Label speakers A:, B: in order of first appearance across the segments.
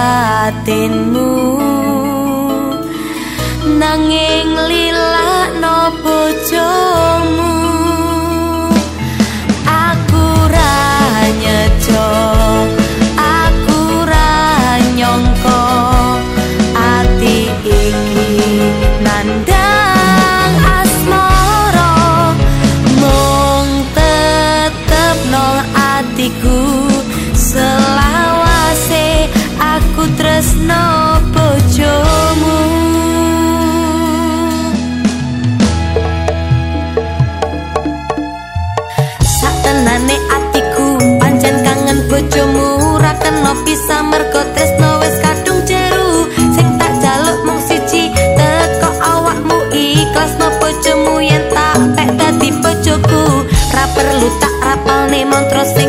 A: batinmu. Nanging lila no bojomu. Aku ranyejo aku ranyongko ati iki selawase aku satenane atiku pancen kangen bojomu. Ra kena bisa mergo tresno wis kadung jeru. Sing tak jaluk mung siji teko awakmu ikhlas no bojomu. Yen tak pek dadi bojoku ra perlu tak rapalne mantra sing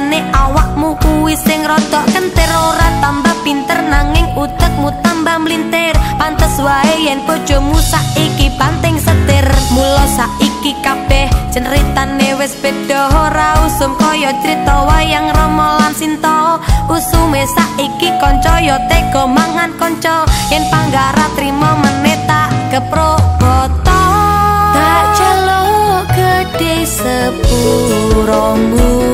A: pancene awakmu kuwi sing rada kentir ora tambah pinter nanging utekmu tambah mlintir. Pantes wae yen bojomu saiki banting setir. Mula saiki kabeh ceritane wis beda ora usum kaya crita wayang Rama lan Sinta. Usume saiki kanca ya tega mangan kanca yen panggara trima meneta keproboto tak celok gede yen